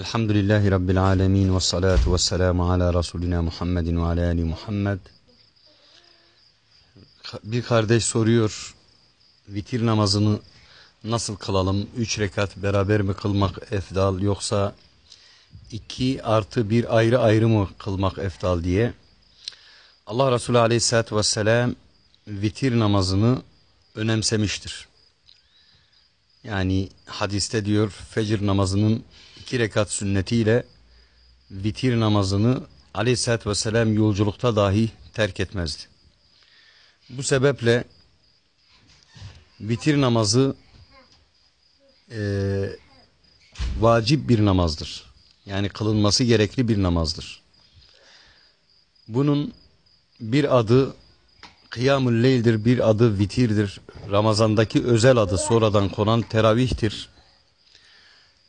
Elhamdülillahi Rabbil alemin ve salatu ve selamu ala Resulina Muhammedin ve ala Ali Muhammed. Bir kardeş soruyor, vitir namazını nasıl kılalım? Üç rekat beraber mi kılmak efdal yoksa iki artı bir ayrı ayrı mı kılmak efdal diye. Allah Resulü aleyhissalatü vesselam vitir namazını önemsemiştir. Yani hadiste diyor fecir namazının iki rekat sünnetiyle vitir namazını aleyhissalatü vesselam yolculukta dahi terk etmezdi. Bu sebeple vitir namazı e, vacip bir namazdır. Yani kılınması gerekli bir namazdır. Bunun bir adı Kıyamul Leyl'dir, bir adı vitirdir. Ramazandaki özel adı sonradan konan teravihtir.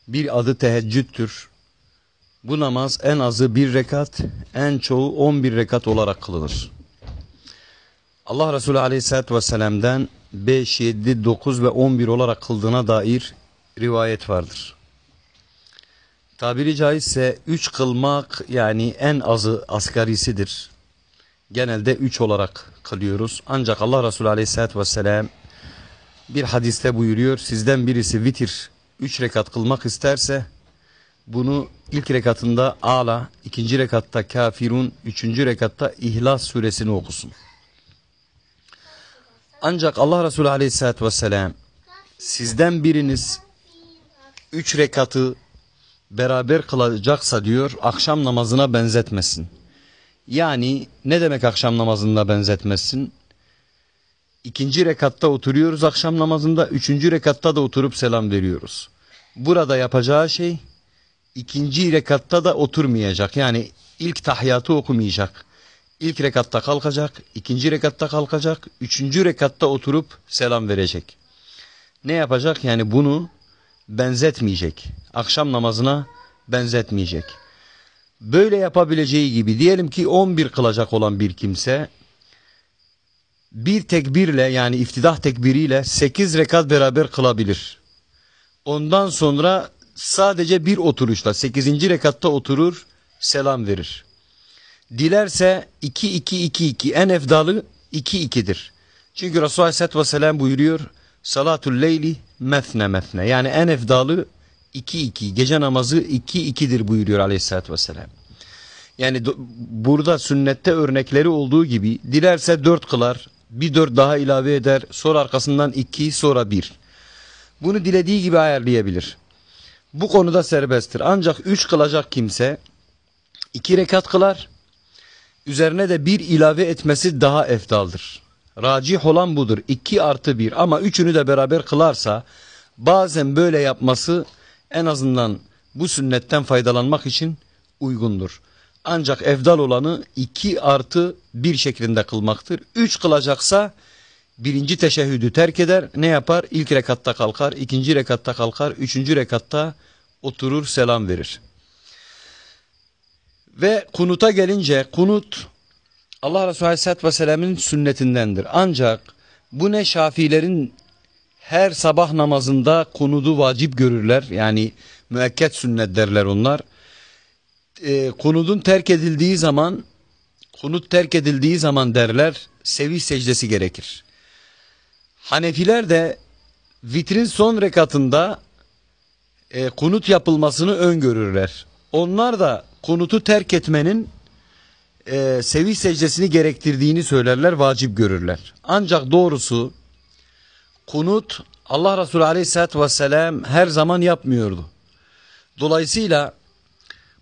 Bir adı teheccüdtür. Bu namaz en azı bir rekat, en çoğu on bir rekat olarak kılınır. Allah Resulü Aleyhisselatü Vesselam'dan 5, 7, 9 ve 11 olarak kıldığına dair rivayet vardır. Tabiri caizse 3 kılmak yani en azı asgarisidir. Genelde 3 olarak kılıyoruz. Ancak Allah Resulü Aleyhisselatü Vesselam bir hadiste buyuruyor. Sizden birisi vitir 3 rekat kılmak isterse bunu ilk rekatında Ala, ikinci rekatta Kafirun, üçüncü rekatta İhlas suresini okusun. Ancak Allah Resulü Aleyhisselatü Vesselam sizden biriniz üç rekatı beraber kılacaksa diyor akşam namazına benzetmesin. Yani ne demek akşam namazında benzetmesin? İkinci rekatta oturuyoruz akşam namazında, üçüncü rekatta da oturup selam veriyoruz. Burada yapacağı şey ikinci rekatta da oturmayacak. Yani ilk tahiyyatı okumayacak. İlk rekatta kalkacak, ikinci rekatta kalkacak, üçüncü rekatta oturup selam verecek. Ne yapacak? Yani bunu benzetmeyecek. Akşam namazına benzetmeyecek. Böyle yapabileceği gibi diyelim ki 11 kılacak olan bir kimse bir tekbirle yani iftidah tekbiriyle 8 rekat beraber kılabilir. Ondan sonra sadece bir oturuşla 8. rekatta oturur selam verir. Dilerse 2-2-2-2 en efdalı 2-2'dir. Çünkü Resulullah Aleyhisselatü Vesselam buyuruyor salatul leyli methne methne yani en efdalı 2-2 gece namazı 2-2'dir buyuruyor Aleyhisselatü Vesselam. Yani burada sünnette örnekleri olduğu gibi dilerse 4 kılar bir 4 daha ilave eder sonra arkasından 2 sonra 1. Bunu dilediği gibi ayarlayabilir. Bu konuda serbesttir. Ancak 3 kılacak kimse 2 rekat kılar üzerine de bir ilave etmesi daha efdaldır. Racih olan budur. 2 artı 1 ama üçünü de beraber kılarsa bazen böyle yapması en azından bu sünnetten faydalanmak için uygundur. Ancak evdal olanı 2 artı 1 şeklinde kılmaktır. 3 kılacaksa birinci teşehhüdü terk eder. Ne yapar? İlk rekatta kalkar, ikinci rekatta kalkar, üçüncü rekatta oturur selam verir. Ve kunuta gelince kunut Allah Resulü Aleyhisselatü Vesselam'ın sünnetindendir. Ancak bu ne Şafilerin her sabah namazında kunudu vacip görürler. Yani müekket sünnet derler onlar. E, kunudun terk kunut zaman kunut terk edildiği zaman derler sevi secdesi gerekir. Hanefiler de vitrin son rekatında e, kunut yapılmasını öngörürler. Onlar da kunutu terk etmenin e, sevi secdesini gerektirdiğini söylerler, vacip görürler. Ancak doğrusu kunut Allah Resulü Aleyhisselatü Vesselam her zaman yapmıyordu. Dolayısıyla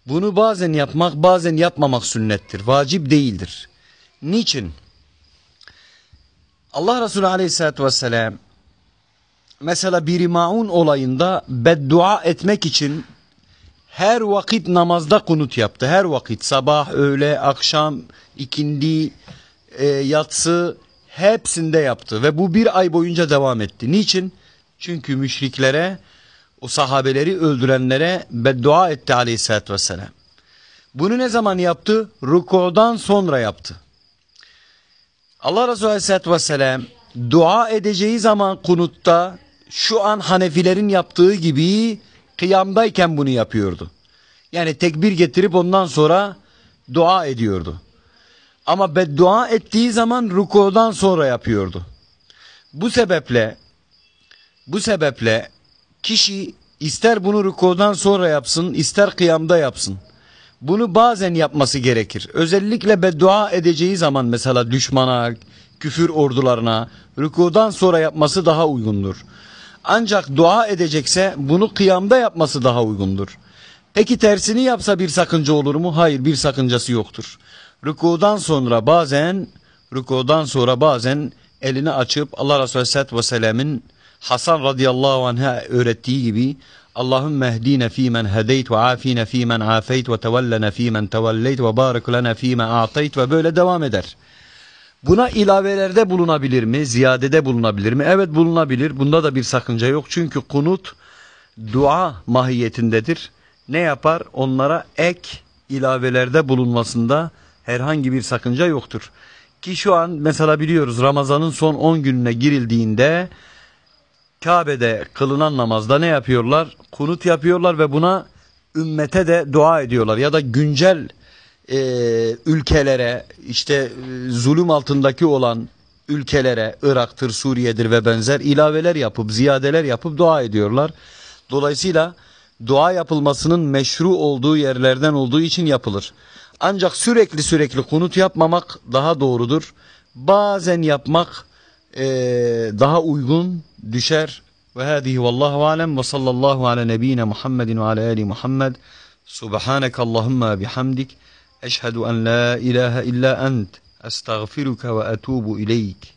bunu bazen yapmak bazen yapmamak sünnettir. Vacip değildir. Niçin? Allah Resulü Aleyhisselatü Vesselam mesela bir maun olayında beddua etmek için her vakit namazda kunut yaptı. Her vakit sabah, öğle, akşam, ikindi, e, yatsı hepsinde yaptı. Ve bu bir ay boyunca devam etti. Niçin? Çünkü müşriklere, o sahabeleri öldürenlere beddua etti aleyhissalatü vesselam. Bunu ne zaman yaptı? Rukudan sonra yaptı. Allah Resulü aleyhissalatü vesselam dua edeceği zaman kunutta şu an Hanefilerin yaptığı gibi kıyamdayken bunu yapıyordu. Yani tekbir getirip ondan sonra dua ediyordu. Ama beddua ettiği zaman rukudan sonra yapıyordu. Bu sebeple bu sebeple kişi ister bunu rukudan sonra yapsın, ister kıyamda yapsın. Bunu bazen yapması gerekir. Özellikle beddua edeceği zaman mesela düşmana, küfür ordularına rükudan sonra yapması daha uygundur. Ancak dua edecekse bunu kıyamda yapması daha uygundur. Peki tersini yapsa bir sakınca olur mu? Hayır bir sakıncası yoktur. Rükudan sonra bazen rükudan sonra bazen elini açıp Allah Resulü Aleyhisselatü Vesselam'ın Hasan radıyallahu anh'a öğrettiği gibi Allahümme ehdine fîmen hedeyt ve afine fîmen afeyt ve tevellene fîmen tevelleyt ve barik lana fîme a'tayt ve böyle devam eder. Buna ilavelerde bulunabilir mi? Ziyadede bulunabilir mi? Evet bulunabilir. Bunda da bir sakınca yok. Çünkü kunut dua mahiyetindedir. Ne yapar? Onlara ek ilavelerde bulunmasında herhangi bir sakınca yoktur. Ki şu an mesela biliyoruz Ramazan'ın son 10 gününe girildiğinde Kabe'de kılınan namazda ne yapıyorlar? Kunut yapıyorlar ve buna ümmete de dua ediyorlar. Ya da güncel e, ülkelere işte e, zulüm altındaki olan ülkelere Irak'tır, Suriye'dir ve benzer ilaveler yapıp ziyadeler yapıp dua ediyorlar. Dolayısıyla dua yapılmasının meşru olduğu yerlerden olduğu için yapılır. Ancak sürekli sürekli kunut yapmamak daha doğrudur. Bazen yapmak e, daha uygun düşer. Ve hadihi vallahu alem ve sallallahu ala nebine Muhammedin ve ala ali Muhammed. Subhaneke Allahumma bihamdik. Eşhedü en la ilahe illa ent. Estağfiruke ve etubu ileyk.